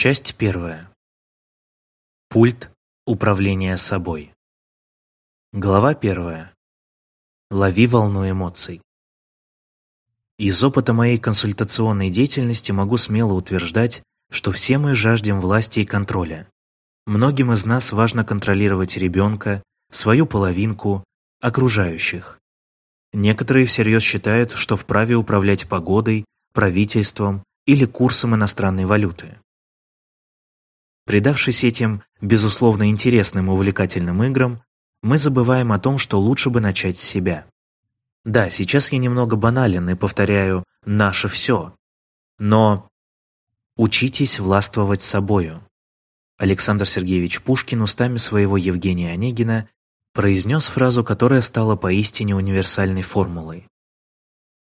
Часть первая. Пульт управления собой. Глава первая. Лови волну эмоций. Из опыта моей консультационной деятельности могу смело утверждать, что все мы жаждем власти и контроля. Многим из нас важно контролировать ребенка, свою половинку, окружающих. Некоторые всерьез считают, что вправе управлять погодой, правительством или курсом иностранной валюты. Предавшись этим, безусловно, интересным и увлекательным играм, мы забываем о том, что лучше бы начать с себя. Да, сейчас я немного банален и повторяю «наше все», но учитесь властвовать собою. Александр Сергеевич Пушкин устами своего Евгения Онегина произнес фразу, которая стала поистине универсальной формулой.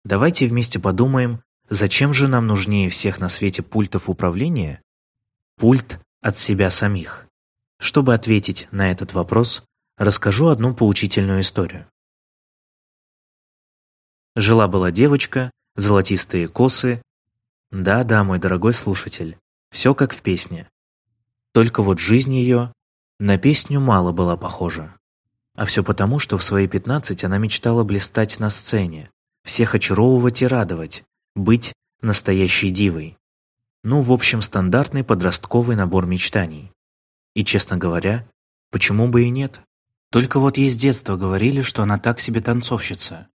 Давайте вместе подумаем, зачем же нам нужнее всех на свете пультов управления пульт от себя самих. Чтобы ответить на этот вопрос, расскажу одну поучительную историю. Жила-была девочка, золотистые косы. Да-да, мой дорогой слушатель, все как в песне. Только вот жизнь ее на песню мало была похожа. А все потому, что в свои пятнадцать она мечтала блистать на сцене, всех очаровывать и радовать, быть настоящей дивой. Ну, в общем, стандартный подростковый набор мечтаний. И, честно говоря, почему бы и нет? Только вот ей с детства говорили, что она так себе танцовщица.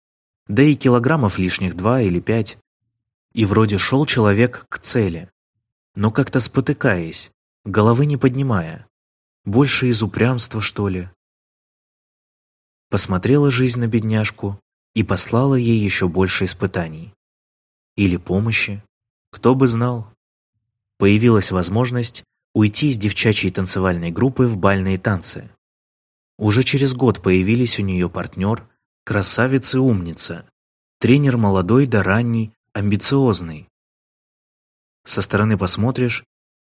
Да и килограммов лишних два или пять. И вроде шел человек к цели. Но как-то спотыкаясь, головы не поднимая. Больше из упрямства, что ли. Посмотрела жизнь на бедняжку и послала ей еще больше испытаний. Или помощи. Кто бы знал появилась возможность уйти из девчачьей танцевальной группы в бальные танцы. Уже через год появились у нее партнер, красавица и умница, тренер молодой да ранний, амбициозный. Со стороны посмотришь,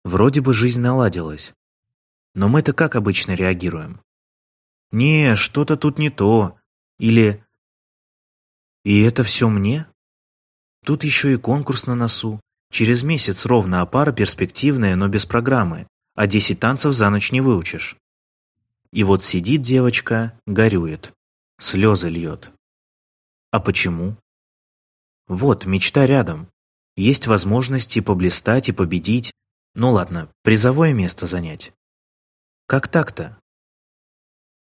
вроде бы жизнь наладилась. Но мы-то как обычно реагируем? «Не, что-то тут не то». Или «И это все мне?» Тут еще и конкурс на носу. Через месяц ровно, а пара перспективная, но без программы, а десять танцев за ночь не выучишь. И вот сидит девочка, горюет, слезы льет. А почему? Вот, мечта рядом. Есть возможности поблистать и победить. Ну ладно, призовое место занять. Как так-то?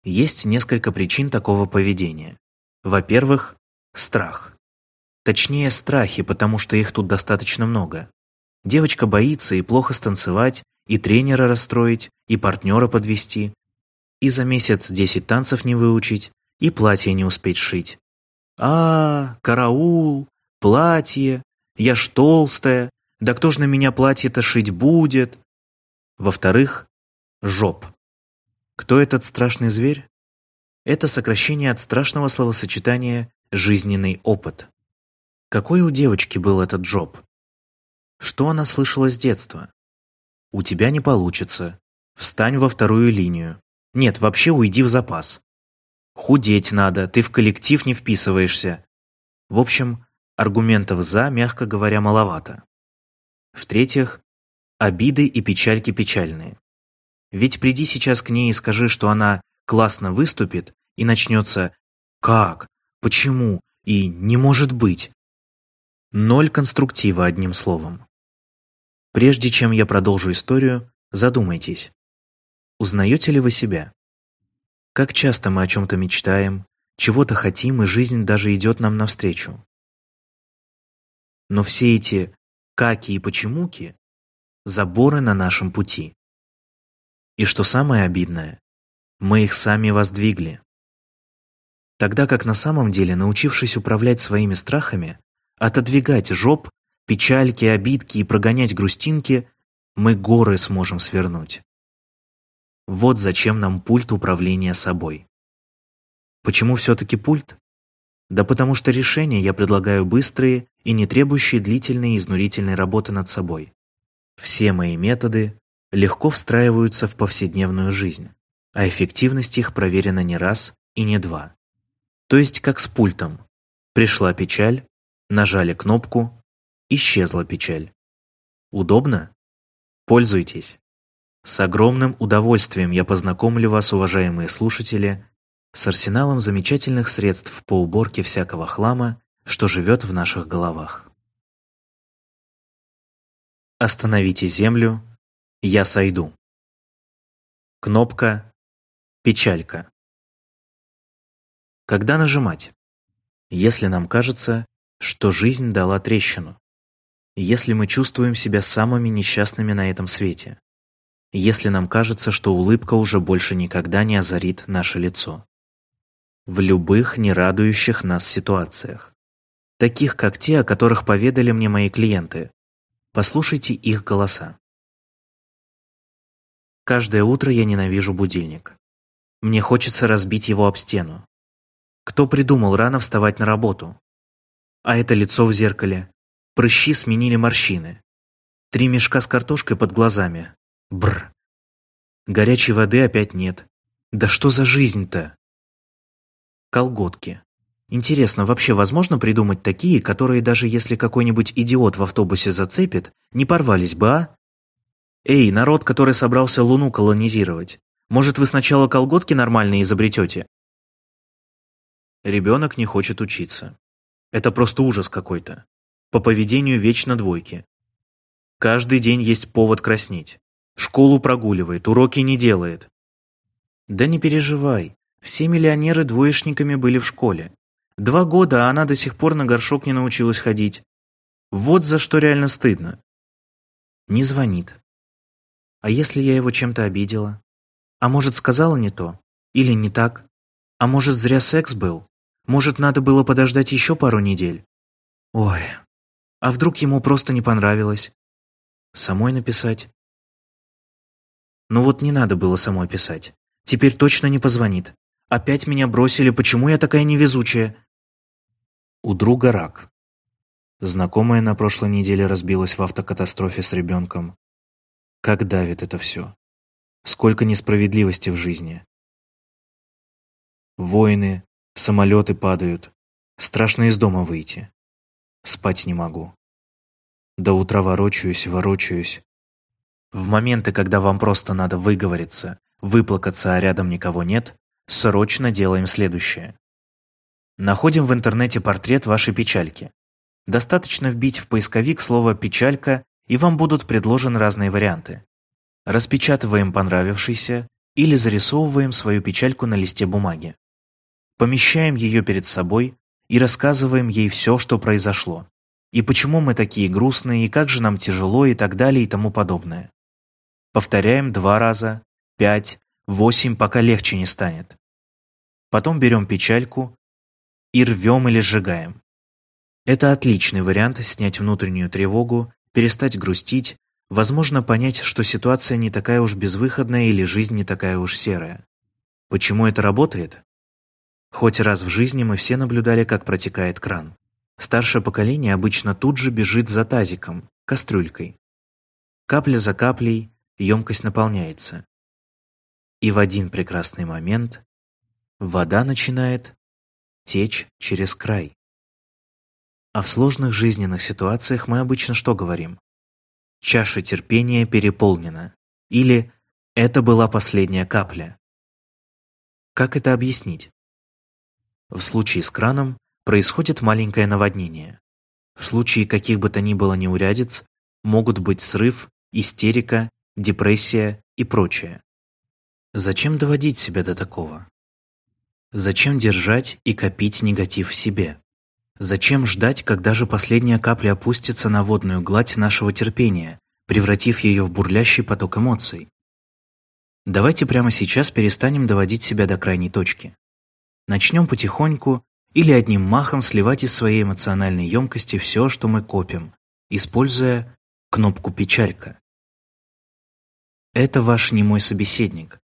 Есть несколько причин такого поведения. Во-первых, страх. Точнее, страхи, потому что их тут достаточно много. Девочка боится и плохо станцевать, и тренера расстроить, и партнера подвести, и за месяц десять танцев не выучить, и платье не успеть шить. А, караул, платье, я ж толстая, да кто ж на меня платье-то шить будет? Во-вторых, жоп. Кто этот страшный зверь? Это сокращение от страшного словосочетания «жизненный опыт». Какой у девочки был этот джоб? Что она слышала с детства? У тебя не получится. Встань во вторую линию. Нет, вообще уйди в запас. Худеть надо, ты в коллектив не вписываешься. В общем, аргументов «за», мягко говоря, маловато. В-третьих, обиды и печальки печальные. Ведь приди сейчас к ней и скажи, что она классно выступит, и начнется «как?», «почему?» и «не может быть». Ноль конструктива, одним словом. Прежде чем я продолжу историю, задумайтесь. Узнаете ли вы себя? Как часто мы о чем-то мечтаем, чего-то хотим, и жизнь даже идет нам навстречу. Но все эти «каки» и «почемуки» — заборы на нашем пути. И что самое обидное, мы их сами воздвигли. Тогда как на самом деле, научившись управлять своими страхами, отодвигать жоп, печальки, обидки и прогонять грустинки, мы горы сможем свернуть. Вот зачем нам пульт управления собой. Почему все-таки пульт? Да потому что решения я предлагаю быстрые и не требующие длительной и изнурительной работы над собой. Все мои методы легко встраиваются в повседневную жизнь, а эффективность их проверена не раз и не два. То есть как с пультом. Пришла печаль, Нажали кнопку, исчезла печаль. Удобно? Пользуйтесь. С огромным удовольствием я познакомлю вас, уважаемые слушатели, с арсеналом замечательных средств по уборке всякого хлама, что живет в наших головах. Остановите землю, я сойду. Кнопка «Печалька». Когда нажимать? Если нам кажется, что жизнь дала трещину. Если мы чувствуем себя самыми несчастными на этом свете. Если нам кажется, что улыбка уже больше никогда не озарит наше лицо. В любых нерадующих нас ситуациях. Таких, как те, о которых поведали мне мои клиенты. Послушайте их голоса. Каждое утро я ненавижу будильник. Мне хочется разбить его об стену. Кто придумал рано вставать на работу? А это лицо в зеркале. Прыщи сменили морщины. Три мешка с картошкой под глазами. Бр. Горячей воды опять нет. Да что за жизнь-то? Колготки. Интересно, вообще возможно придумать такие, которые даже если какой-нибудь идиот в автобусе зацепит, не порвались бы, а? Эй, народ, который собрался Луну колонизировать. Может, вы сначала колготки нормальные изобретете? Ребенок не хочет учиться. Это просто ужас какой-то. По поведению вечно двойки. Каждый день есть повод краснеть. Школу прогуливает, уроки не делает. Да не переживай, все миллионеры двоечниками были в школе. Два года, а она до сих пор на горшок не научилась ходить. Вот за что реально стыдно. Не звонит. А если я его чем-то обидела? А может, сказала не то? Или не так? А может, зря секс был? Может, надо было подождать еще пару недель? Ой, а вдруг ему просто не понравилось? Самой написать? Ну вот не надо было самой писать. Теперь точно не позвонит. Опять меня бросили, почему я такая невезучая? У друга рак. Знакомая на прошлой неделе разбилась в автокатастрофе с ребенком. Как давит это все. Сколько несправедливости в жизни. Войны, Самолеты падают. Страшно из дома выйти. Спать не могу. До утра ворочаюсь, ворочаюсь. В моменты, когда вам просто надо выговориться, выплакаться, а рядом никого нет, срочно делаем следующее. Находим в интернете портрет вашей печальки. Достаточно вбить в поисковик слово «печалька», и вам будут предложены разные варианты. Распечатываем понравившийся или зарисовываем свою печальку на листе бумаги помещаем ее перед собой и рассказываем ей все, что произошло, и почему мы такие грустные, и как же нам тяжело, и так далее, и тому подобное. Повторяем два раза, пять, восемь, пока легче не станет. Потом берем печальку и рвем или сжигаем. Это отличный вариант снять внутреннюю тревогу, перестать грустить, возможно понять, что ситуация не такая уж безвыходная или жизнь не такая уж серая. Почему это работает? Хоть раз в жизни мы все наблюдали, как протекает кран. Старшее поколение обычно тут же бежит за тазиком, кастрюлькой. Капля за каплей емкость наполняется. И в один прекрасный момент вода начинает течь через край. А в сложных жизненных ситуациях мы обычно что говорим? Чаша терпения переполнена. Или это была последняя капля. Как это объяснить? В случае с краном происходит маленькое наводнение. В случае каких бы то ни было неурядиц могут быть срыв, истерика, депрессия и прочее. Зачем доводить себя до такого? Зачем держать и копить негатив в себе? Зачем ждать, когда же последняя капля опустится на водную гладь нашего терпения, превратив ее в бурлящий поток эмоций? Давайте прямо сейчас перестанем доводить себя до крайней точки. Начнем потихоньку или одним махом сливать из своей эмоциональной емкости все, что мы копим, используя кнопку «Печалька». Это ваш немой собеседник,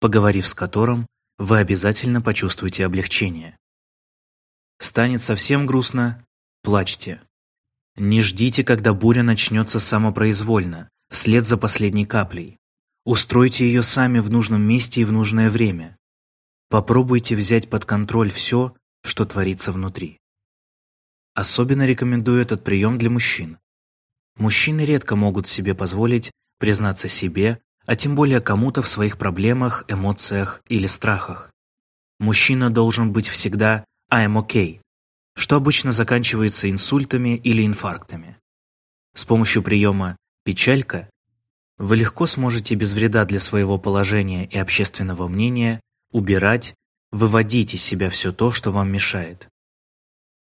поговорив с которым, вы обязательно почувствуете облегчение. Станет совсем грустно – плачьте. Не ждите, когда буря начнется самопроизвольно, вслед за последней каплей. Устройте ее сами в нужном месте и в нужное время. Попробуйте взять под контроль все, что творится внутри. Особенно рекомендую этот прием для мужчин. Мужчины редко могут себе позволить признаться себе, а тем более кому-то в своих проблемах, эмоциях или страхах. Мужчина должен быть всегда «I'm okay», что обычно заканчивается инсультами или инфарктами. С помощью приема «печалька» вы легко сможете без вреда для своего положения и общественного мнения убирать, выводить из себя все то, что вам мешает.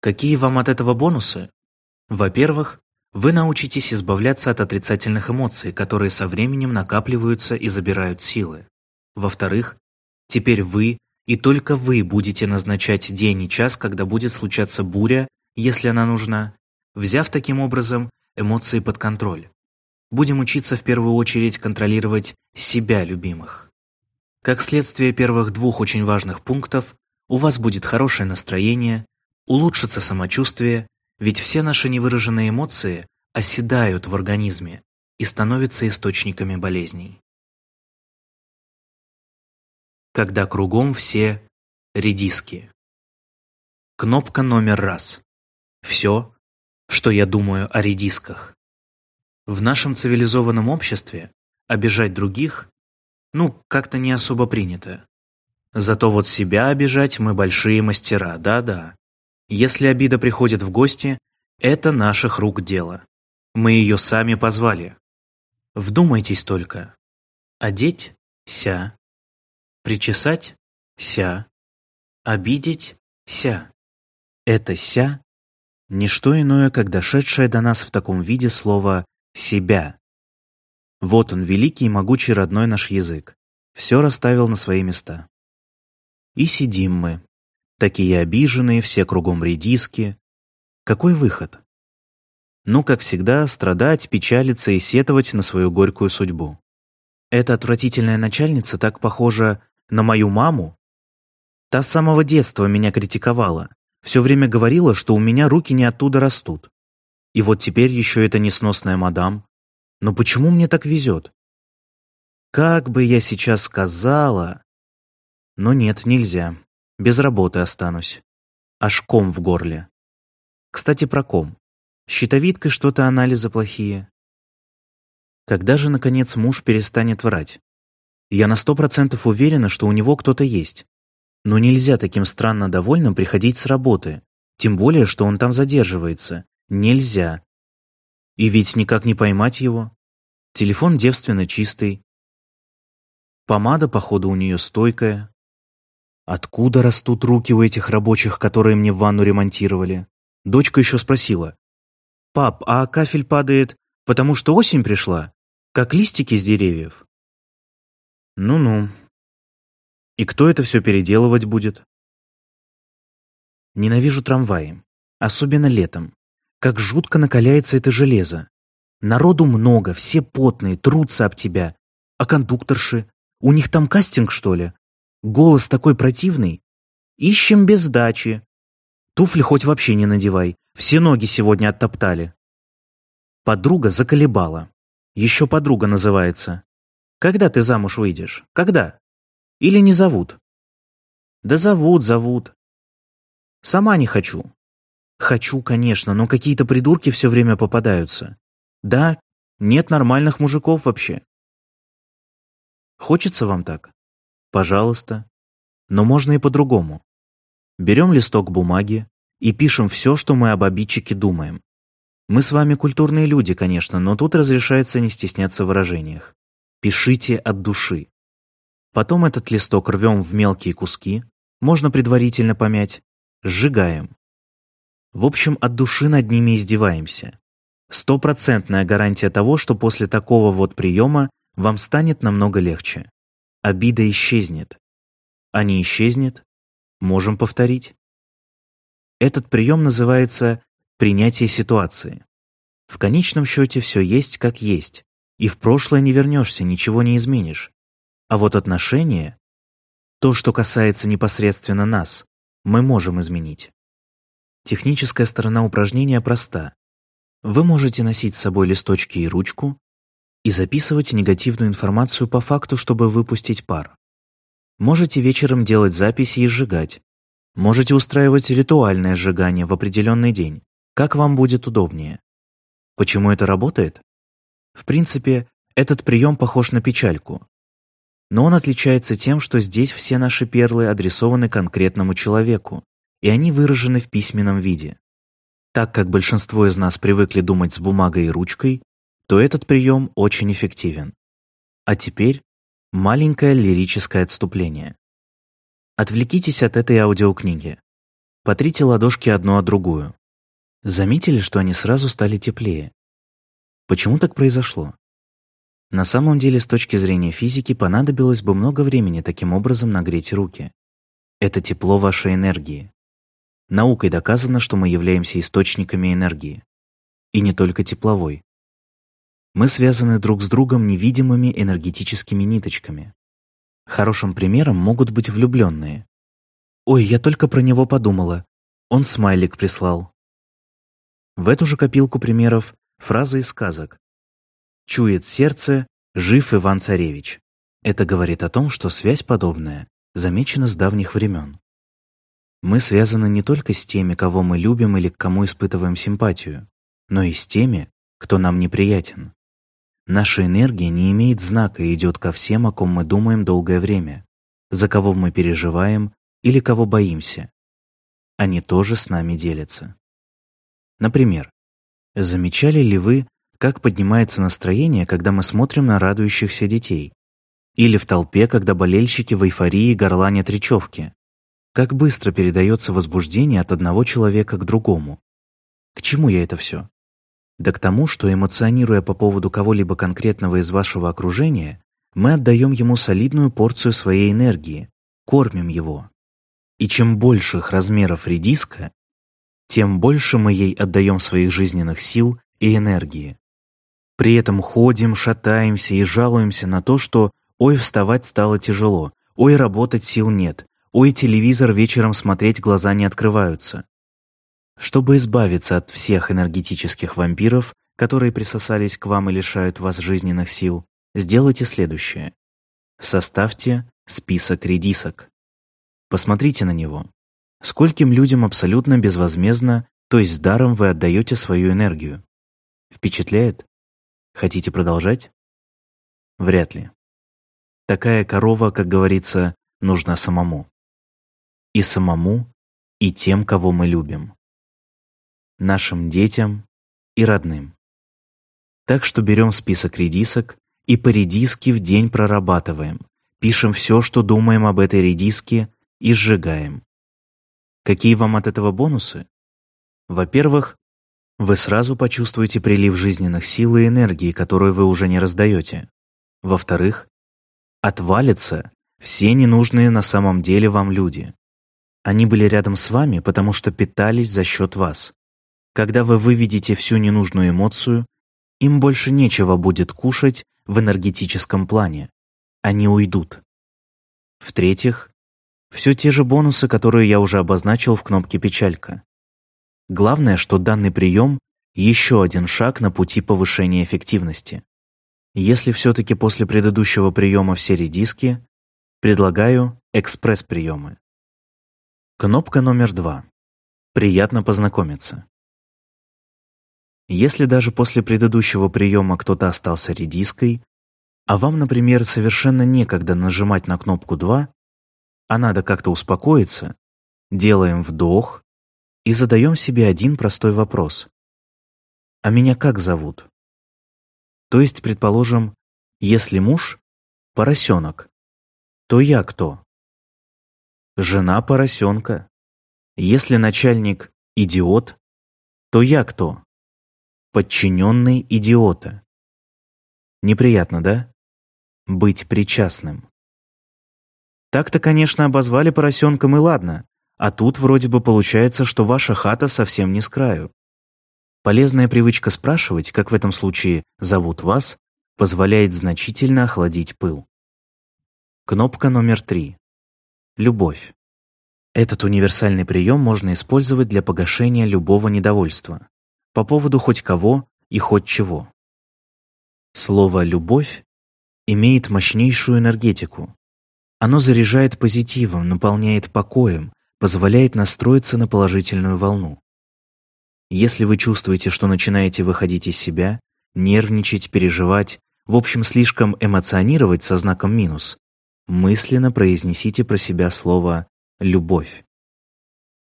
Какие вам от этого бонусы? Во-первых, вы научитесь избавляться от отрицательных эмоций, которые со временем накапливаются и забирают силы. Во-вторых, теперь вы и только вы будете назначать день и час, когда будет случаться буря, если она нужна, взяв таким образом эмоции под контроль. Будем учиться в первую очередь контролировать себя любимых. Как следствие первых двух очень важных пунктов, у вас будет хорошее настроение, улучшится самочувствие, ведь все наши невыраженные эмоции оседают в организме и становятся источниками болезней. Когда кругом все редиски. Кнопка номер раз. Все, что я думаю о редисках. В нашем цивилизованном обществе обижать других ну, как-то не особо принято. Зато вот себя обижать мы большие мастера, да-да. Если обида приходит в гости, это наших рук дело. Мы ее сами позвали. Вдумайтесь только. Одеть – ся. Причесать – ся. Обидеть – ся. Это «ся» – не что иное, как дошедшее до нас в таком виде слово «себя», вот он, великий и могучий родной наш язык. Все расставил на свои места. И сидим мы. Такие обиженные, все кругом редиски. Какой выход? Ну, как всегда, страдать, печалиться и сетовать на свою горькую судьбу. Эта отвратительная начальница так похожа на мою маму. Та с самого детства меня критиковала. Все время говорила, что у меня руки не оттуда растут. И вот теперь еще эта несносная мадам. Но почему мне так везет? Как бы я сейчас сказала... Но нет, нельзя. Без работы останусь. Аж ком в горле. Кстати, про ком. Щитовидкой что-то анализы плохие. Когда же, наконец, муж перестанет врать? Я на сто процентов уверена, что у него кто-то есть. Но нельзя таким странно довольным приходить с работы. Тем более, что он там задерживается. Нельзя. И ведь никак не поймать его. Телефон девственно чистый. Помада, походу, у нее стойкая. Откуда растут руки у этих рабочих, которые мне ванну ремонтировали? Дочка еще спросила. «Пап, а кафель падает, потому что осень пришла? Как листики с деревьев?» «Ну-ну. И кто это все переделывать будет?» Ненавижу трамваи, особенно летом. Как жутко накаляется это железо. Народу много, все потные, трутся об тебя. А кондукторши? У них там кастинг, что ли? Голос такой противный. Ищем без сдачи. Туфли хоть вообще не надевай. Все ноги сегодня оттоптали. Подруга заколебала. Еще подруга называется. Когда ты замуж выйдешь? Когда? Или не зовут? Да зовут, зовут. Сама не хочу. Хочу, конечно, но какие-то придурки все время попадаются. Да, нет нормальных мужиков вообще. Хочется вам так? Пожалуйста. Но можно и по-другому. Берем листок бумаги и пишем все, что мы об обидчике думаем. Мы с вами культурные люди, конечно, но тут разрешается не стесняться в выражениях. Пишите от души. Потом этот листок рвем в мелкие куски, можно предварительно помять, сжигаем. В общем, от души над ними издеваемся. Стопроцентная гарантия того, что после такого вот приема вам станет намного легче. Обида исчезнет. А не исчезнет? Можем повторить. Этот прием называется принятие ситуации. В конечном счете все есть как есть, и в прошлое не вернешься, ничего не изменишь. А вот отношения, то, что касается непосредственно нас, мы можем изменить. Техническая сторона упражнения проста. Вы можете носить с собой листочки и ручку и записывать негативную информацию по факту, чтобы выпустить пар. Можете вечером делать записи и сжигать. Можете устраивать ритуальное сжигание в определенный день, как вам будет удобнее. Почему это работает? В принципе, Этот прием похож на печальку. Но он отличается тем, что здесь все наши перлы адресованы конкретному человеку, и они выражены в письменном виде. Так как большинство из нас привыкли думать с бумагой и ручкой, то этот прием очень эффективен. А теперь маленькое лирическое отступление. Отвлекитесь от этой аудиокниги. Потрите ладошки одну о другую. Заметили, что они сразу стали теплее? Почему так произошло? На самом деле, с точки зрения физики, понадобилось бы много времени таким образом нагреть руки. Это тепло вашей энергии. Наукой доказано, что мы являемся источниками энергии. И не только тепловой. Мы связаны друг с другом невидимыми энергетическими ниточками. Хорошим примером могут быть влюбленные. «Ой, я только про него подумала. Он смайлик прислал». В эту же копилку примеров фраза из сказок. «Чует сердце, жив Иван-Царевич». Это говорит о том, что связь подобная замечена с давних времен. Мы связаны не только с теми, кого мы любим или к кому испытываем симпатию, но и с теми, кто нам неприятен. Наша энергия не имеет знака и идет ко всем, о ком мы думаем долгое время, за кого мы переживаем или кого боимся. Они тоже с нами делятся. Например, замечали ли вы, как поднимается настроение, когда мы смотрим на радующихся детей? Или в толпе, когда болельщики в эйфории горланят речевки? Как быстро передается возбуждение от одного человека к другому? К чему я это все? да к тому, что эмоционируя по поводу кого-либо конкретного из вашего окружения, мы отдаем ему солидную порцию своей энергии, кормим его. И чем больших размеров редиска, тем больше мы ей отдаем своих жизненных сил и энергии. При этом ходим, шатаемся и жалуемся на то, что «ой, вставать стало тяжело», «ой, работать сил нет», «ой, телевизор вечером смотреть глаза не открываются». Чтобы избавиться от всех энергетических вампиров, которые присосались к вам и лишают вас жизненных сил, сделайте следующее. Составьте список редисок. Посмотрите на него. Скольким людям абсолютно безвозмездно, то есть даром вы отдаете свою энергию? Впечатляет? Хотите продолжать? Вряд ли. Такая корова, как говорится, нужна самому. И самому, и тем, кого мы любим нашим детям и родным. Так что берем список редисок и по редиске в день прорабатываем, пишем все, что думаем об этой редиске и сжигаем. Какие вам от этого бонусы? Во-первых, вы сразу почувствуете прилив жизненных сил и энергии, которую вы уже не раздаете. Во-вторых, отвалятся все ненужные на самом деле вам люди. Они были рядом с вами, потому что питались за счет вас. Когда вы выведете всю ненужную эмоцию, им больше нечего будет кушать в энергетическом плане. Они уйдут. В-третьих, все те же бонусы, которые я уже обозначил в кнопке «Печалька». Главное, что данный прием – еще один шаг на пути повышения эффективности. Если все-таки после предыдущего приема все редиски, предлагаю экспресс-приемы. Кнопка номер два. Приятно познакомиться. Если даже после предыдущего приема кто-то остался редиской, а вам, например, совершенно некогда нажимать на кнопку 2, а надо как-то успокоиться, делаем вдох и задаем себе один простой вопрос. «А меня как зовут?» То есть, предположим, если муж — поросенок, то я кто? Жена поросенка. Если начальник — идиот, то я кто? подчиненный идиота. Неприятно, да? Быть причастным. Так-то, конечно, обозвали поросенком и ладно, а тут вроде бы получается, что ваша хата совсем не с краю. Полезная привычка спрашивать, как в этом случае зовут вас, позволяет значительно охладить пыл. Кнопка номер три. Любовь. Этот универсальный прием можно использовать для погашения любого недовольства по поводу хоть кого и хоть чего. Слово «любовь» имеет мощнейшую энергетику. Оно заряжает позитивом, наполняет покоем, позволяет настроиться на положительную волну. Если вы чувствуете, что начинаете выходить из себя, нервничать, переживать, в общем, слишком эмоционировать со знаком минус, мысленно произнесите про себя слово «любовь».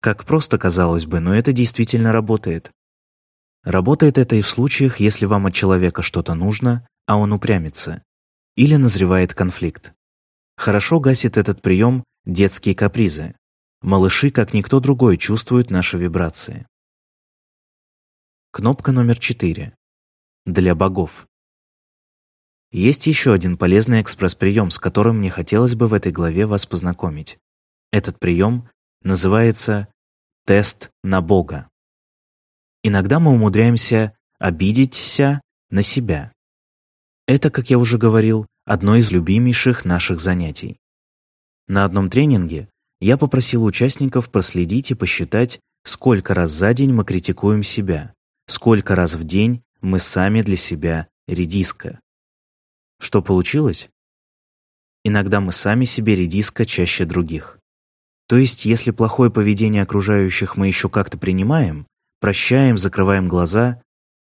Как просто казалось бы, но это действительно работает. Работает это и в случаях, если вам от человека что-то нужно, а он упрямится, или назревает конфликт. Хорошо гасит этот прием детские капризы. Малыши, как никто другой, чувствуют наши вибрации. Кнопка номер 4. Для богов. Есть еще один полезный экспресс-прием, с которым мне хотелось бы в этой главе вас познакомить. Этот прием называется «тест на Бога». Иногда мы умудряемся обидеться на себя. Это, как я уже говорил, одно из любимейших наших занятий. На одном тренинге я попросил участников проследить и посчитать, сколько раз за день мы критикуем себя, сколько раз в день мы сами для себя редиска. Что получилось? Иногда мы сами себе редиска чаще других. То есть, если плохое поведение окружающих мы еще как-то принимаем, прощаем, закрываем глаза,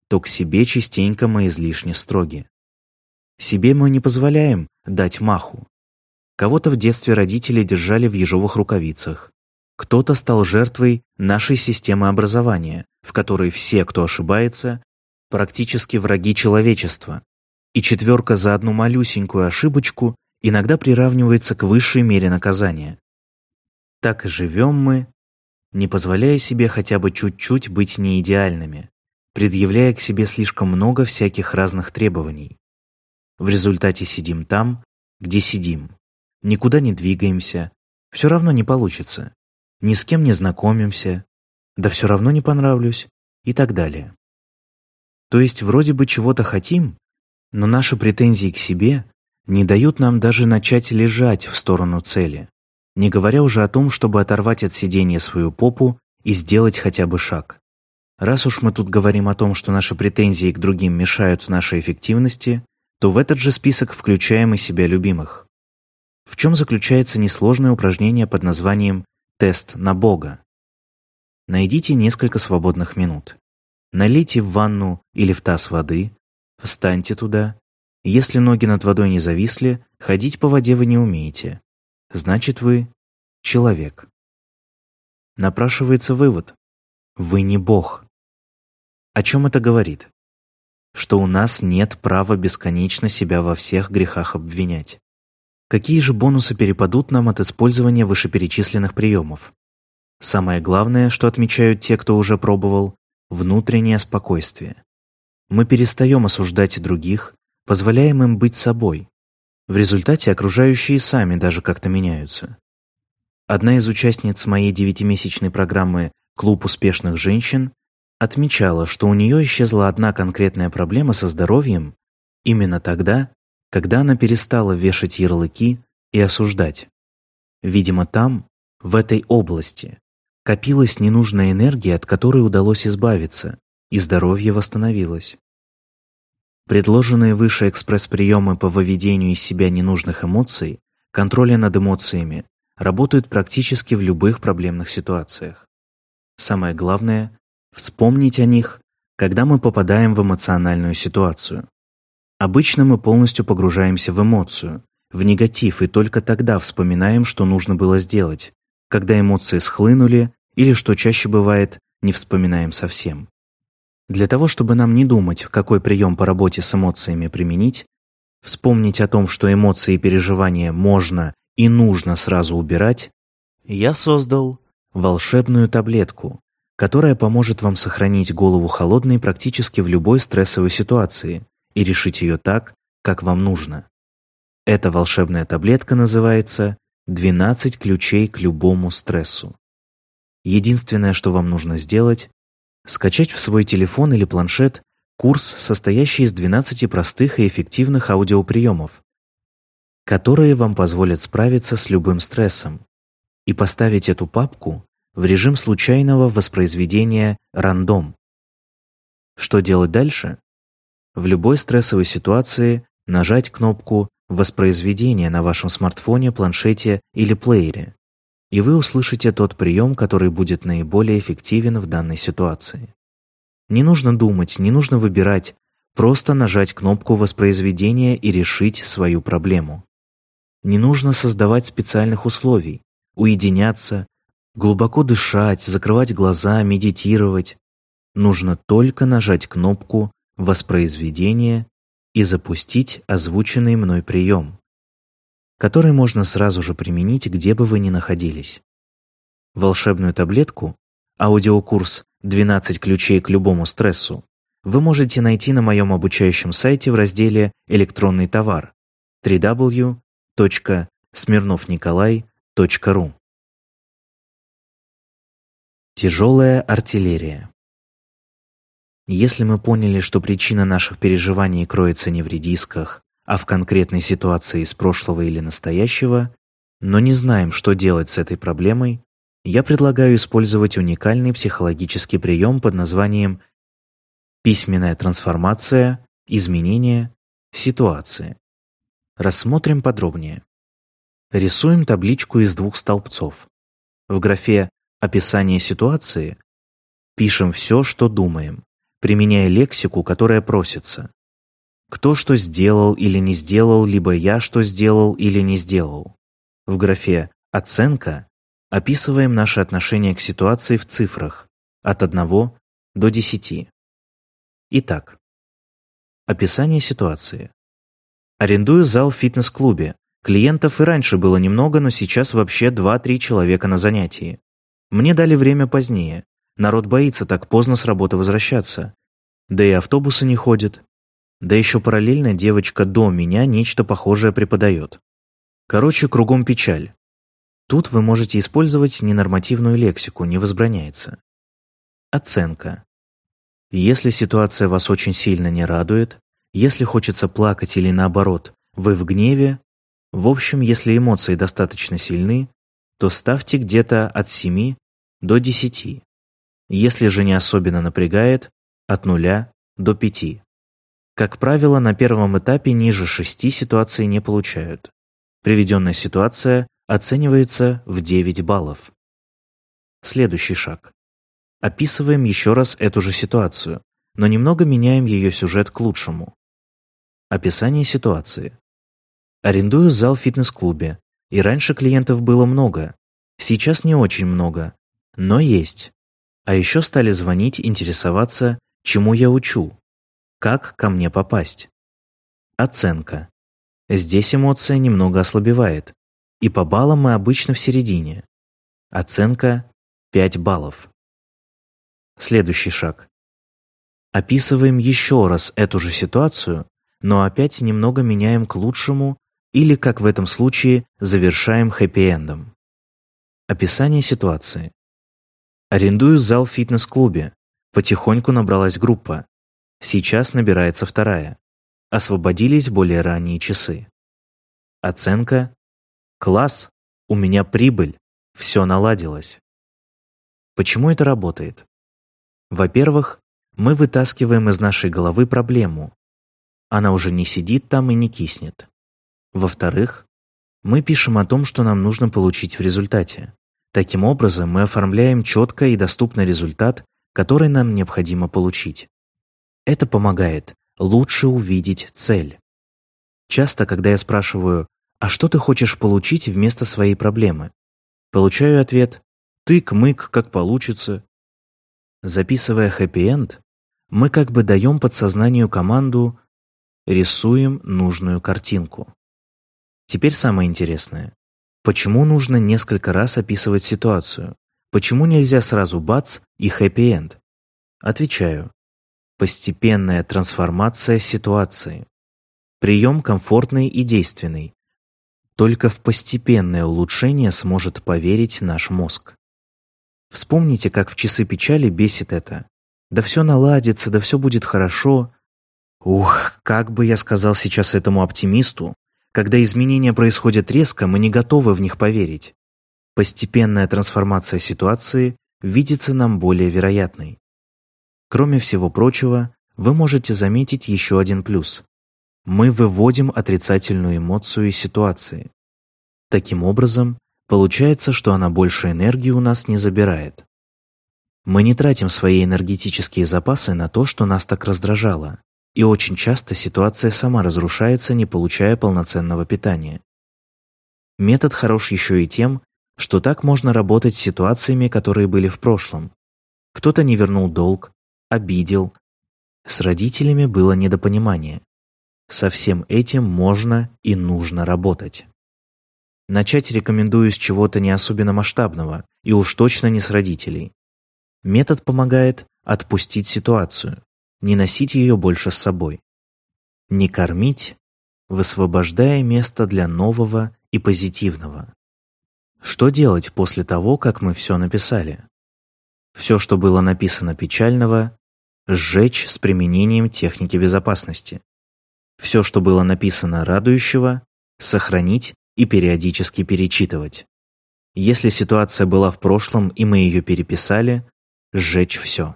то к себе частенько мы излишне строги. Себе мы не позволяем дать маху. Кого-то в детстве родители держали в ежовых рукавицах. Кто-то стал жертвой нашей системы образования, в которой все, кто ошибается, практически враги человечества. И четверка за одну малюсенькую ошибочку иногда приравнивается к высшей мере наказания. Так и живем мы, не позволяя себе хотя бы чуть-чуть быть неидеальными, предъявляя к себе слишком много всяких разных требований. В результате сидим там, где сидим, никуда не двигаемся, все равно не получится, ни с кем не знакомимся, да все равно не понравлюсь и так далее. То есть вроде бы чего-то хотим, но наши претензии к себе не дают нам даже начать лежать в сторону цели не говоря уже о том, чтобы оторвать от сидения свою попу и сделать хотя бы шаг. Раз уж мы тут говорим о том, что наши претензии к другим мешают нашей эффективности, то в этот же список включаем и себя любимых. В чем заключается несложное упражнение под названием «тест на Бога»? Найдите несколько свободных минут. Налейте в ванну или в таз воды, встаньте туда. Если ноги над водой не зависли, ходить по воде вы не умеете значит вы человек. Напрашивается вывод. Вы не Бог. О чем это говорит? Что у нас нет права бесконечно себя во всех грехах обвинять. Какие же бонусы перепадут нам от использования вышеперечисленных приемов? Самое главное, что отмечают те, кто уже пробовал, внутреннее спокойствие. Мы перестаем осуждать других, позволяем им быть собой, в результате окружающие сами даже как-то меняются. Одна из участниц моей девятимесячной программы «Клуб успешных женщин» отмечала, что у нее исчезла одна конкретная проблема со здоровьем именно тогда, когда она перестала вешать ярлыки и осуждать. Видимо, там, в этой области, копилась ненужная энергия, от которой удалось избавиться, и здоровье восстановилось. Предложенные выше экспресс-приемы по выведению из себя ненужных эмоций, контроля над эмоциями, работают практически в любых проблемных ситуациях. Самое главное – вспомнить о них, когда мы попадаем в эмоциональную ситуацию. Обычно мы полностью погружаемся в эмоцию, в негатив, и только тогда вспоминаем, что нужно было сделать, когда эмоции схлынули или, что чаще бывает, не вспоминаем совсем. Для того, чтобы нам не думать, какой прием по работе с эмоциями применить, вспомнить о том, что эмоции и переживания можно и нужно сразу убирать, я создал волшебную таблетку, которая поможет вам сохранить голову холодной практически в любой стрессовой ситуации и решить ее так, как вам нужно. Эта волшебная таблетка называется «12 ключей к любому стрессу». Единственное, что вам нужно сделать, скачать в свой телефон или планшет курс, состоящий из 12 простых и эффективных аудиоприемов, которые вам позволят справиться с любым стрессом, и поставить эту папку в режим случайного воспроизведения рандом. Что делать дальше? В любой стрессовой ситуации нажать кнопку «Воспроизведение» на вашем смартфоне, планшете или плеере и вы услышите тот прием, который будет наиболее эффективен в данной ситуации. Не нужно думать, не нужно выбирать, просто нажать кнопку воспроизведения и решить свою проблему. Не нужно создавать специальных условий, уединяться, глубоко дышать, закрывать глаза, медитировать. Нужно только нажать кнопку воспроизведения и запустить озвученный мной прием, который можно сразу же применить, где бы вы ни находились. Волшебную таблетку, аудиокурс «12 ключей к любому стрессу» вы можете найти на моем обучающем сайте в разделе «Электронный товар» www.smirnovnikolai.ru Тяжелая артиллерия Если мы поняли, что причина наших переживаний кроется не в редисках, а в конкретной ситуации из прошлого или настоящего, но не знаем, что делать с этой проблемой, я предлагаю использовать уникальный психологический прием под названием Письменная трансформация, изменение, ситуации. Рассмотрим подробнее. Рисуем табличку из двух столбцов. В графе «Описание ситуации» пишем все, что думаем, применяя лексику, которая просится. Кто что сделал или не сделал, либо я что сделал или не сделал. В графе «Оценка» описываем наши отношения к ситуации в цифрах от 1 до 10. Итак, описание ситуации. Арендую зал в фитнес-клубе. Клиентов и раньше было немного, но сейчас вообще 2-3 человека на занятии. Мне дали время позднее. Народ боится так поздно с работы возвращаться. Да и автобусы не ходят. Да еще параллельно девочка до меня нечто похожее преподает. Короче, кругом печаль. Тут вы можете использовать ненормативную лексику, не возбраняется. Оценка. Если ситуация вас очень сильно не радует, если хочется плакать или наоборот, вы в гневе, в общем, если эмоции достаточно сильны, то ставьте где-то от 7 до 10. Если же не особенно напрягает, от 0 до 5. Как правило, на первом этапе ниже 6 ситуации не получают. Приведенная ситуация оценивается в 9 баллов. Следующий шаг. Описываем еще раз эту же ситуацию, но немного меняем ее сюжет к лучшему. Описание ситуации. Арендую зал в фитнес-клубе, и раньше клиентов было много, сейчас не очень много, но есть. А еще стали звонить, интересоваться, чему я учу, как ко мне попасть. Оценка. Здесь эмоция немного ослабевает, и по баллам мы обычно в середине. Оценка 5 баллов. Следующий шаг. Описываем еще раз эту же ситуацию, но опять немного меняем к лучшему или, как в этом случае, завершаем хэппи-эндом. Описание ситуации. Арендую зал в фитнес-клубе. Потихоньку набралась группа. Сейчас набирается вторая. Освободились более ранние часы. Оценка. Класс. У меня прибыль. Все наладилось. Почему это работает? Во-первых, мы вытаскиваем из нашей головы проблему. Она уже не сидит там и не киснет. Во-вторых, мы пишем о том, что нам нужно получить в результате. Таким образом, мы оформляем четко и доступный результат, который нам необходимо получить. Это помогает лучше увидеть цель. Часто, когда я спрашиваю, а что ты хочешь получить вместо своей проблемы? Получаю ответ «тык-мык, как получится», Записывая хэппи-энд, мы как бы даем подсознанию команду «рисуем нужную картинку». Теперь самое интересное. Почему нужно несколько раз описывать ситуацию? Почему нельзя сразу бац и хэппи-энд? Отвечаю. Постепенная трансформация ситуации. Прием комфортный и действенный. Только в постепенное улучшение сможет поверить наш мозг. Вспомните, как в часы печали бесит это. Да все наладится, да все будет хорошо. Ух, как бы я сказал сейчас этому оптимисту, когда изменения происходят резко, мы не готовы в них поверить. Постепенная трансформация ситуации видится нам более вероятной. Кроме всего прочего, вы можете заметить еще один плюс. Мы выводим отрицательную эмоцию из ситуации. Таким образом, Получается, что она больше энергии у нас не забирает. Мы не тратим свои энергетические запасы на то, что нас так раздражало. и очень часто ситуация сама разрушается, не получая полноценного питания. Метод хорош еще и тем, что так можно работать с ситуациями, которые были в прошлом. Кто-то не вернул долг, обидел. С родителями было недопонимание. Со всем этим можно и нужно работать. Начать рекомендую с чего-то не особенно масштабного, и уж точно не с родителей. Метод помогает отпустить ситуацию, не носить ее больше с собой. Не кормить, высвобождая место для нового и позитивного. Что делать после того, как мы все написали? Все, что было написано печального, сжечь с применением техники безопасности. Все, что было написано радующего, сохранить и периодически перечитывать. Если ситуация была в прошлом и мы ее переписали, сжечь все.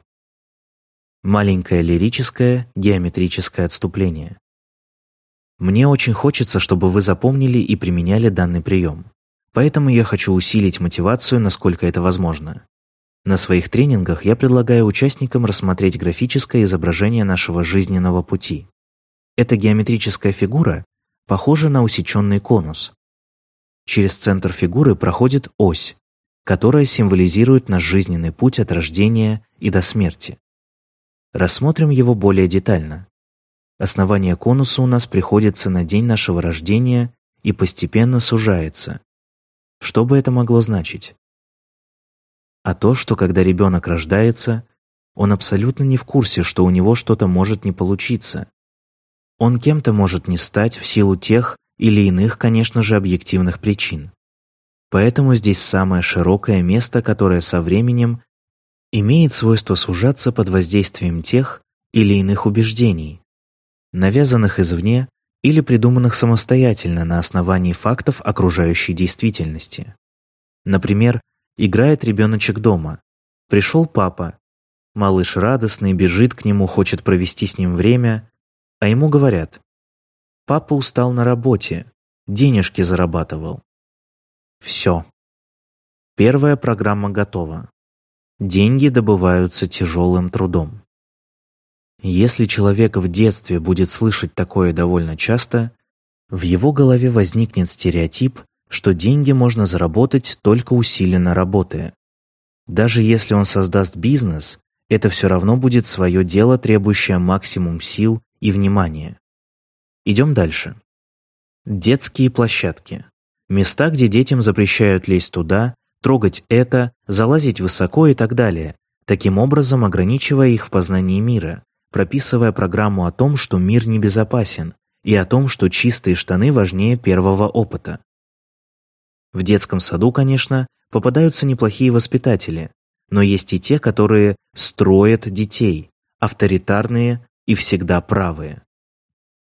Маленькое лирическое геометрическое отступление. Мне очень хочется, чтобы вы запомнили и применяли данный прием. Поэтому я хочу усилить мотивацию, насколько это возможно. На своих тренингах я предлагаю участникам рассмотреть графическое изображение нашего жизненного пути. Эта геометрическая фигура похожа на усеченный конус. Через центр фигуры проходит ось, которая символизирует наш жизненный путь от рождения и до смерти. Рассмотрим его более детально. Основание конуса у нас приходится на день нашего рождения и постепенно сужается. Что бы это могло значить? А то, что когда ребенок рождается, он абсолютно не в курсе, что у него что-то может не получиться. Он кем-то может не стать в силу тех или иных, конечно же, объективных причин. Поэтому здесь самое широкое место, которое со временем имеет свойство сужаться под воздействием тех или иных убеждений, навязанных извне или придуманных самостоятельно на основании фактов окружающей действительности. Например, играет ребеночек дома. Пришел папа. Малыш радостный, бежит к нему, хочет провести с ним время, а ему говорят, «Папа устал на работе, денежки зарабатывал». Все. Первая программа готова. Деньги добываются тяжелым трудом. Если человек в детстве будет слышать такое довольно часто, в его голове возникнет стереотип, что деньги можно заработать только усиленно работая. Даже если он создаст бизнес, это все равно будет свое дело, требующее максимум сил и внимания. Идем дальше. Детские площадки. Места, где детям запрещают лезть туда, трогать это, залазить высоко и так далее, таким образом ограничивая их в познании мира, прописывая программу о том, что мир небезопасен, и о том, что чистые штаны важнее первого опыта. В детском саду, конечно, попадаются неплохие воспитатели, но есть и те, которые строят детей, авторитарные и всегда правые.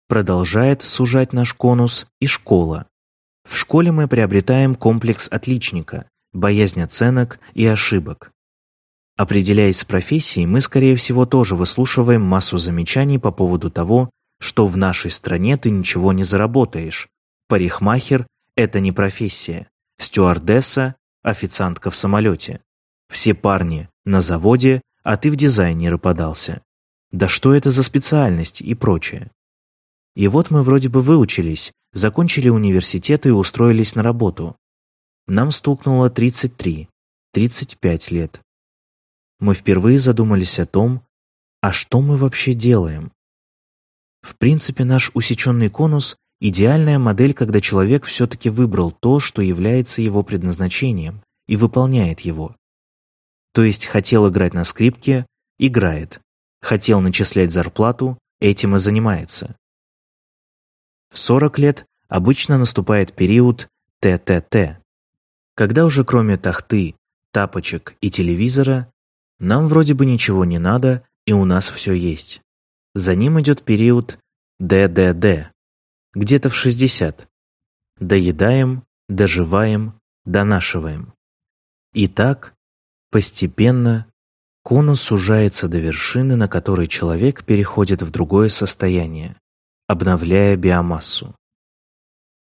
Продолжает сужать наш конус и школа. В школе мы приобретаем комплекс отличника, боязнь оценок и ошибок. Определяясь с профессией, мы, скорее всего, тоже выслушиваем массу замечаний по поводу того, что в нашей стране ты ничего не заработаешь. Парикмахер – это не профессия. Стюардесса – официантка в самолете. Все парни на заводе, а ты в дизайнеры подался. Да что это за специальность и прочее. И вот мы вроде бы выучились, закончили университет и устроились на работу. Нам стукнуло 33, 35 лет. Мы впервые задумались о том, а что мы вообще делаем? В принципе, наш усеченный конус – идеальная модель, когда человек все-таки выбрал то, что является его предназначением, и выполняет его. То есть хотел играть на скрипке – играет, хотел начислять зарплату – этим и занимается. В 40 лет обычно наступает период ТТТ когда уже кроме тахты, тапочек и телевизора, нам вроде бы ничего не надо, и у нас все есть. За ним идет период ДДД, где-то в 60. Доедаем, доживаем, донашиваем. И так, постепенно, конус сужается до вершины, на которой человек переходит в другое состояние, обновляя биомассу.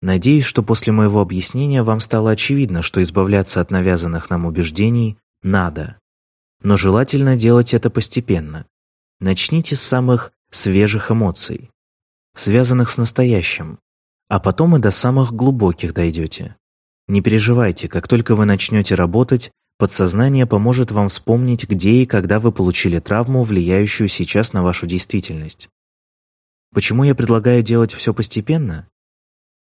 Надеюсь, что после моего объяснения вам стало очевидно, что избавляться от навязанных нам убеждений надо. Но желательно делать это постепенно. Начните с самых свежих эмоций, связанных с настоящим, а потом и до самых глубоких дойдете. Не переживайте, как только вы начнете работать, подсознание поможет вам вспомнить, где и когда вы получили травму, влияющую сейчас на вашу действительность. Почему я предлагаю делать все постепенно?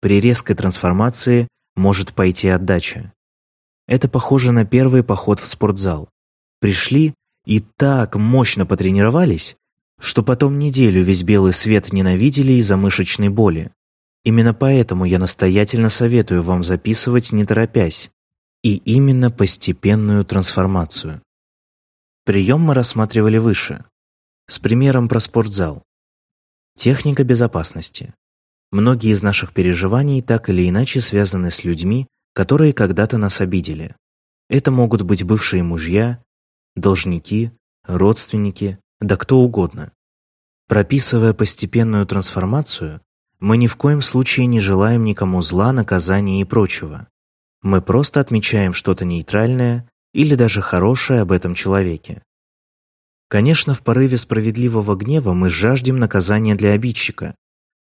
При резкой трансформации может пойти отдача. Это похоже на первый поход в спортзал. Пришли и так мощно потренировались, что потом неделю весь белый свет ненавидели из-за мышечной боли. Именно поэтому я настоятельно советую вам записывать не торопясь, и именно постепенную трансформацию. Прием мы рассматривали выше, с примером про спортзал. Техника безопасности. Многие из наших переживаний так или иначе связаны с людьми, которые когда-то нас обидели. Это могут быть бывшие мужья, должники, родственники, да кто угодно. Прописывая постепенную трансформацию, мы ни в коем случае не желаем никому зла, наказания и прочего. Мы просто отмечаем что-то нейтральное или даже хорошее об этом человеке. Конечно, в порыве справедливого гнева мы жаждем наказания для обидчика,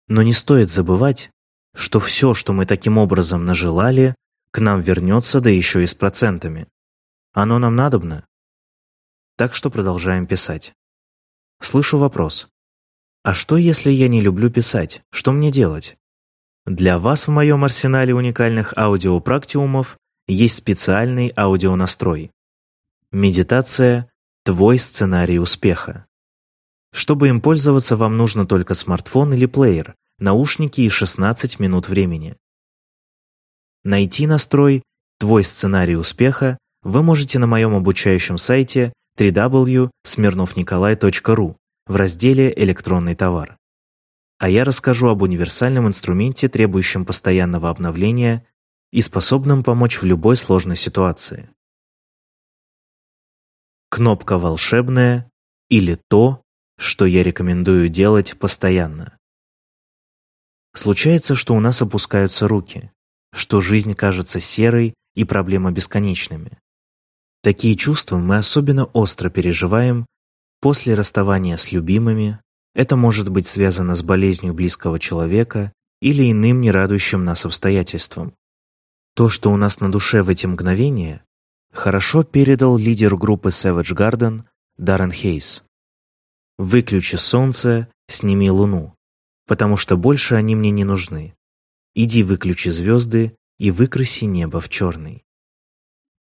но не стоит забывать, что все, что мы таким образом нажелали, к нам вернется, да еще и с процентами. Оно нам надобно. Так что продолжаем писать. Слышу вопрос. А что, если я не люблю писать? Что мне делать? Для вас в моем арсенале уникальных аудиопрактиумов есть специальный аудионастрой. Медитация – твой сценарий успеха. Чтобы им пользоваться, вам нужно только смартфон или плеер, наушники и 16 минут времени. Найти настрой «Твой сценарий успеха» вы можете на моем обучающем сайте www.smirnovnikolai.ru в разделе «Электронный товар». А я расскажу об универсальном инструменте, требующем постоянного обновления и способном помочь в любой сложной ситуации. Кнопка волшебная или то, что я рекомендую делать постоянно. Случается, что у нас опускаются руки, что жизнь кажется серой и проблемы бесконечными. Такие чувства мы особенно остро переживаем После расставания с любимыми это может быть связано с болезнью близкого человека или иным нерадующим нас обстоятельством. То, что у нас на душе в эти мгновения, хорошо передал лидер группы Savage Garden Даррен Хейс. «Выключи солнце, сними луну, потому что больше они мне не нужны. Иди выключи звезды и выкраси небо в черный».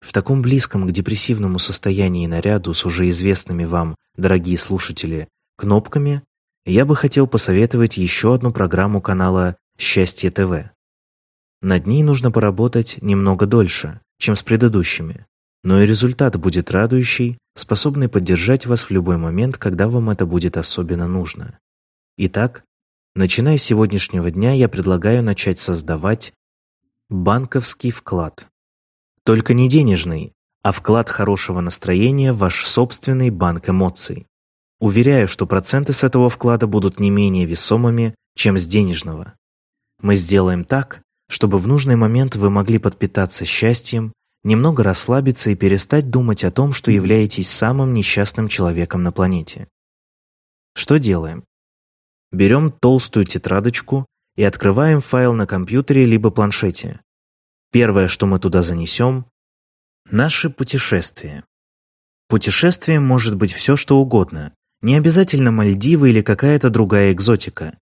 В таком близком к депрессивному состоянии наряду с уже известными вам, дорогие слушатели, кнопками, я бы хотел посоветовать еще одну программу канала «Счастье ТВ». Над ней нужно поработать немного дольше, чем с предыдущими, но и результат будет радующий, способный поддержать вас в любой момент, когда вам это будет особенно нужно. Итак, начиная с сегодняшнего дня я предлагаю начать создавать банковский вклад. Только не денежный, а вклад хорошего настроения в ваш собственный банк эмоций. Уверяю, что проценты с этого вклада будут не менее весомыми, чем с денежного. Мы сделаем так, чтобы в нужный момент вы могли подпитаться счастьем, немного расслабиться и перестать думать о том, что являетесь самым несчастным человеком на планете. Что делаем? Берем толстую тетрадочку и открываем файл на компьютере либо планшете. Первое, что мы туда занесем – наши путешествия. Путешествием может быть все, что угодно, не обязательно Мальдивы или какая-то другая экзотика.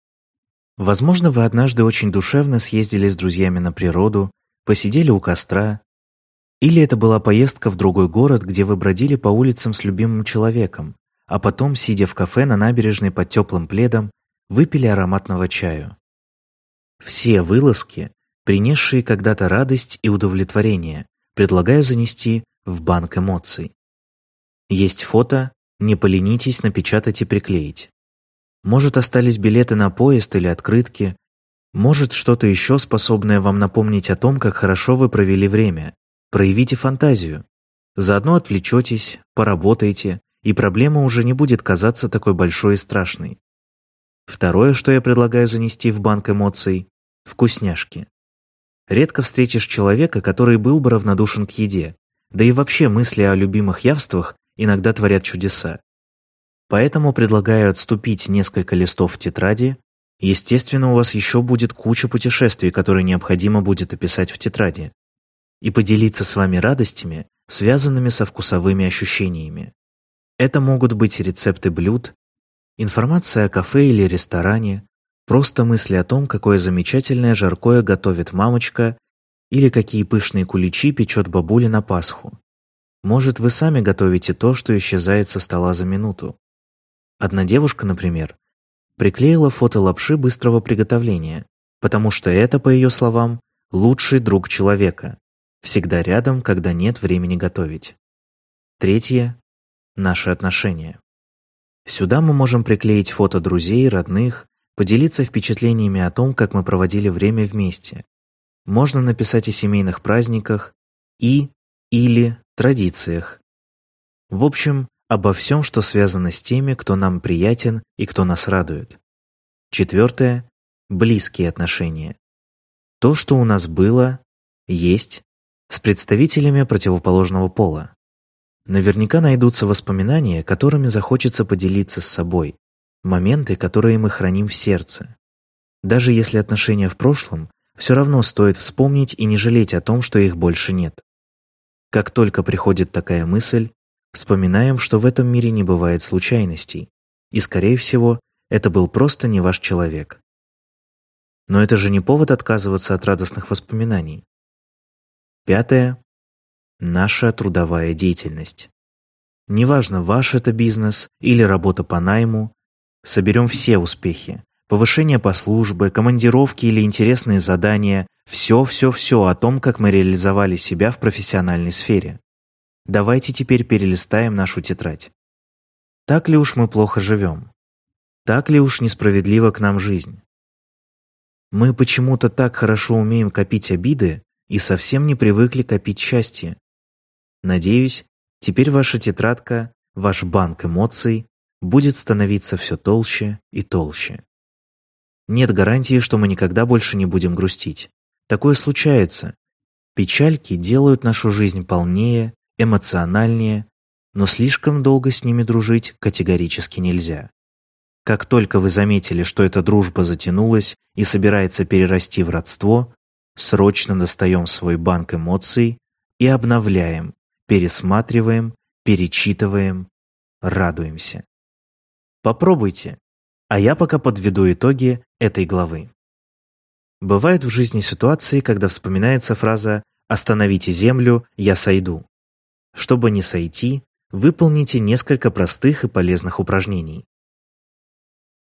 Возможно, вы однажды очень душевно съездили с друзьями на природу, посидели у костра, или это была поездка в другой город, где вы бродили по улицам с любимым человеком, а потом, сидя в кафе на набережной под теплым пледом, выпили ароматного чаю. Все вылазки принесшие когда-то радость и удовлетворение, предлагаю занести в банк эмоций. Есть фото, не поленитесь напечатать и приклеить. Может, остались билеты на поезд или открытки, может, что-то еще способное вам напомнить о том, как хорошо вы провели время. Проявите фантазию. Заодно отвлечетесь, поработаете, и проблема уже не будет казаться такой большой и страшной. Второе, что я предлагаю занести в банк эмоций – вкусняшки. Редко встретишь человека, который был бы равнодушен к еде. Да и вообще мысли о любимых явствах иногда творят чудеса. Поэтому предлагаю отступить несколько листов в тетради. Естественно, у вас еще будет куча путешествий, которые необходимо будет описать в тетради. И поделиться с вами радостями, связанными со вкусовыми ощущениями. Это могут быть рецепты блюд, информация о кафе или ресторане, просто мысли о том, какое замечательное жаркое готовит мамочка или какие пышные куличи печет бабуля на Пасху. Может, вы сами готовите то, что исчезает со стола за минуту. Одна девушка, например, приклеила фото лапши быстрого приготовления, потому что это, по ее словам, лучший друг человека, всегда рядом, когда нет времени готовить. Третье – наши отношения. Сюда мы можем приклеить фото друзей, родных, поделиться впечатлениями о том, как мы проводили время вместе. Можно написать о семейных праздниках и или традициях. В общем, обо всем, что связано с теми, кто нам приятен и кто нас радует. Четвертое – близкие отношения. То, что у нас было, есть, с представителями противоположного пола. Наверняка найдутся воспоминания, которыми захочется поделиться с собой, моменты, которые мы храним в сердце. Даже если отношения в прошлом, все равно стоит вспомнить и не жалеть о том, что их больше нет. Как только приходит такая мысль, вспоминаем, что в этом мире не бывает случайностей, и, скорее всего, это был просто не ваш человек. Но это же не повод отказываться от радостных воспоминаний. Пятое наша трудовая деятельность. Неважно, ваш это бизнес или работа по найму, соберем все успехи. Повышение по службе, командировки или интересные задания – все-все-все о том, как мы реализовали себя в профессиональной сфере. Давайте теперь перелистаем нашу тетрадь. Так ли уж мы плохо живем? Так ли уж несправедлива к нам жизнь? Мы почему-то так хорошо умеем копить обиды и совсем не привыкли копить счастье. Надеюсь, теперь ваша тетрадка, ваш банк эмоций будет становиться все толще и толще. Нет гарантии, что мы никогда больше не будем грустить. Такое случается. Печальки делают нашу жизнь полнее, эмоциональнее, но слишком долго с ними дружить категорически нельзя. Как только вы заметили, что эта дружба затянулась и собирается перерасти в родство, срочно достаем свой банк эмоций и обновляем, пересматриваем, перечитываем, радуемся. Попробуйте, а я пока подведу итоги этой главы. Бывают в жизни ситуации, когда вспоминается фраза «Остановите землю, я сойду». Чтобы не сойти, выполните несколько простых и полезных упражнений.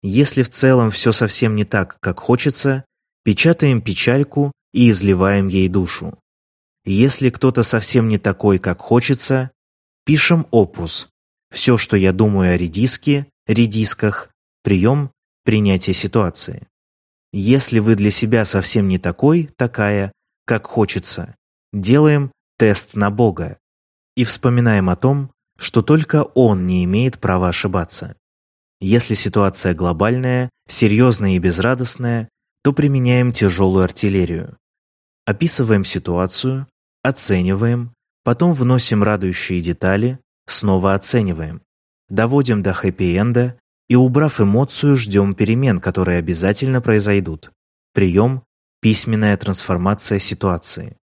Если в целом все совсем не так, как хочется, печатаем печальку и изливаем ей душу. Если кто-то совсем не такой, как хочется, пишем опус. Все, что я думаю о редиске, редисках, прием принятия ситуации. Если вы для себя совсем не такой, такая, как хочется, делаем тест на Бога и вспоминаем о том, что только Он не имеет права ошибаться. Если ситуация глобальная, серьезная и безрадостная, то применяем тяжелую артиллерию. Описываем ситуацию, оцениваем, потом вносим радующие детали, снова оцениваем, доводим до хэппи-энда и, убрав эмоцию, ждем перемен, которые обязательно произойдут. Прием – письменная трансформация ситуации.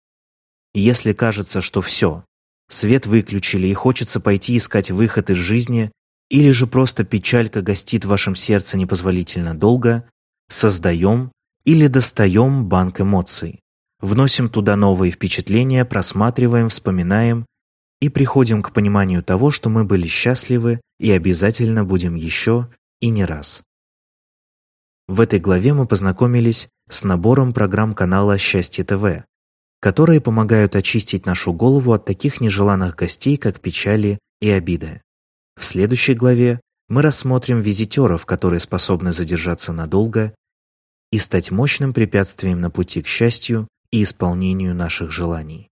Если кажется, что все, свет выключили и хочется пойти искать выход из жизни, или же просто печалька гостит в вашем сердце непозволительно долго, создаем или достаем банк эмоций. Вносим туда новые впечатления, просматриваем, вспоминаем и приходим к пониманию того, что мы были счастливы и обязательно будем еще и не раз. В этой главе мы познакомились с набором программ канала «Счастье ТВ», которые помогают очистить нашу голову от таких нежеланных гостей, как печали и обиды. В следующей главе мы рассмотрим визитеров, которые способны задержаться надолго и стать мощным препятствием на пути к счастью и исполнению наших желаний.